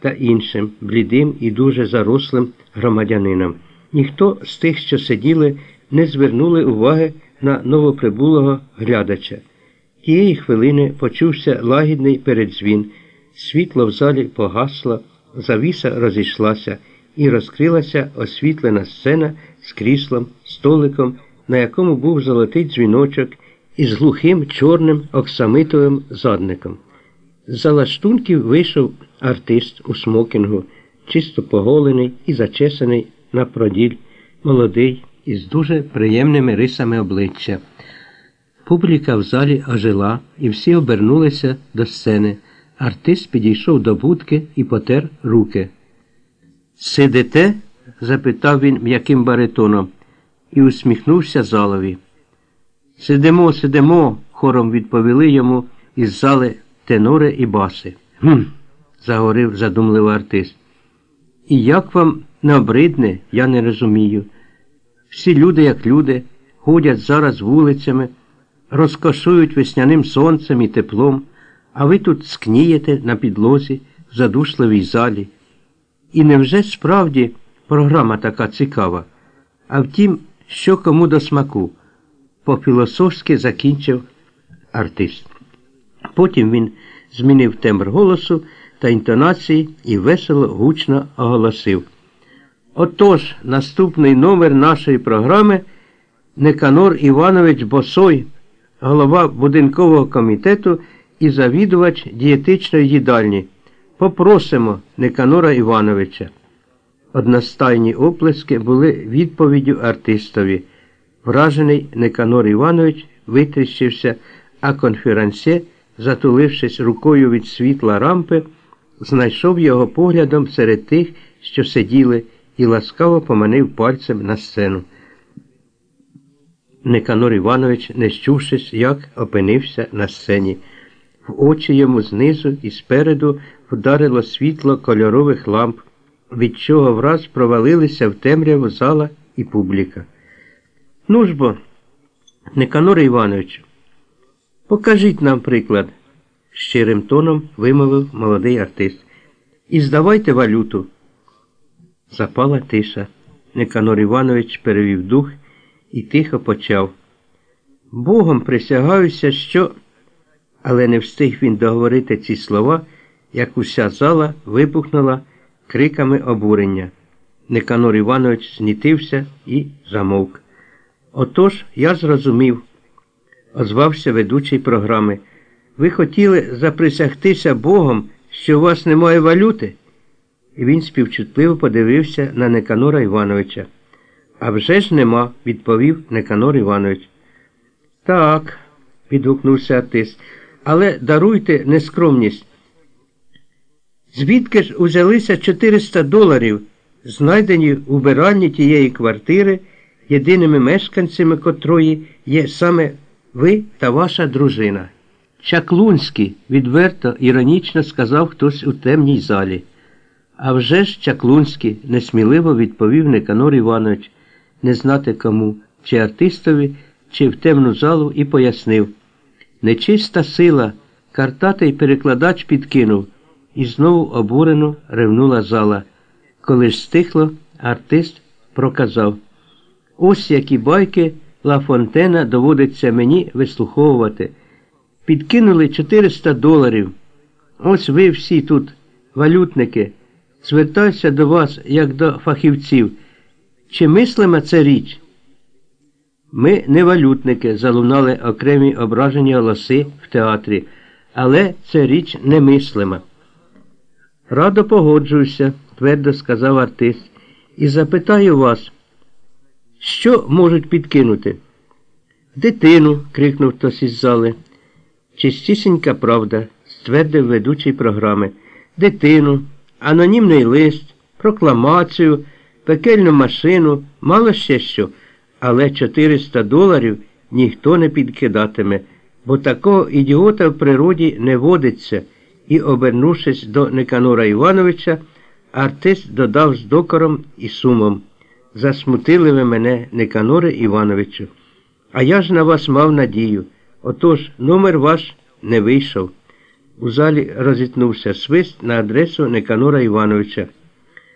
та іншим блідим і дуже зарослим громадянинам. Ніхто з тих, що сиділи, не звернули уваги на новоприбулого глядача. Тієї хвилини почувся лагідний передзвін, світло в залі погасло, завіса розійшлася і розкрилася освітлена сцена з кріслом, столиком, на якому був золотий дзвіночок із глухим чорним оксамитовим задником. З-за лаштунків вийшов артист у смокінгу, чисто поголений і зачесаний на проділь, молодий, із дуже приємними рисами обличчя. Публіка в залі ожила, і всі обернулися до сцени. Артист підійшов до будки і потер руки. Сидите? запитав він м'яким баритоном і усміхнувся залові. Сидимо, сидимо, хором відповіли йому із зали тенори і баси. Гм, заговорив задумливо артист. І як вам не обридне, я не розумію. Всі люди, як люди, ходять зараз вулицями, розкошують весняним сонцем і теплом, а ви тут скнієте на підлозі в задушливій залі. І невже справді програма така цікава? А втім, що кому до смаку? По-філософськи закінчив артист. Потім він змінив тембр голосу та інтонації і весело гучно оголосив. Отож, наступний номер нашої програми Неканор Іванович Босой, голова будинкового комітету і завідувач дієтичної їдальні. Попросимо Неканора Івановича. Одностайні оплески були відповіддю артистові. Вражений Неканор Іванович витріщився, а конферансьє, затулившись рукою від світла рампи, знайшов його поглядом серед тих, що сиділи, і ласкаво поманив пальцем на сцену. Неканор Іванович, не щувшись, як опинився на сцені. В очі йому знизу і спереду вдарило світло кольорових ламп, від чого враз провалилися в темряву зала і публіка. Ну ж бо, Неканоре Івановичу, покажіть нам приклад, щирим тоном вимовив молодий артист. І здавайте валюту. Запала тиша. Неканор Іванович перевів дух і тихо почав. Богом присягаюся, що. Але не встиг він договорити ці слова, як уся зала вибухнула криками обурення. Неканор Іванович знітився і замовк. Отож, я зрозумів, озвався ведучий програми. Ви хотіли заприсягтися Богом, що у вас немає валюти? І він співчутливо подивився на Неканора Івановича. «А вже ж нема, відповів Неканор Іванович. Так, відгукнувся артист, але даруйте нескромність. Звідки ж узялися 400 доларів, знайдені у вбиральні тієї квартири, єдиними мешканцями котрої є саме ви та ваша дружина? Чаклунський, відверто, іронічно сказав хтось у темній залі. А вже ж Чаклунський несміливо відповів Неканор Іванович, не знати кому, чи артистові, чи в темну залу, і пояснив. Нечиста сила, картатий перекладач підкинув, і знову обурено ревнула зала. Коли ж стихло, артист проказав Ось які байки Ла Фонтена доводиться мені вислуховувати. Підкинули 400 доларів. Ось ви всі тут, валютники. Звертаюся до вас, як до фахівців. Чи мислима це річ? Ми не валютники, залунали окремі ображені голоси в театрі, але це річ немислима. Радо погоджуюся, твердо сказав артист, і запитаю вас, що можуть підкинути? Дитину, крикнув хтось із зали. Чистісінька правда, ствердив ведучий програми. Дитину, анонімний лист, прокламацію, пекельну машину, мало ще що, але 400 доларів ніхто не підкидатиме, бо такого ідіота в природі не водиться, і, обернувшись до Никанора Івановича, артист додав з докором і сумом. Засмутили ви мене, Никаноре Івановичу. А я ж на вас мав надію. Отож номер ваш не вийшов. У залі розітнувся свист на адресу Неканора Івановича.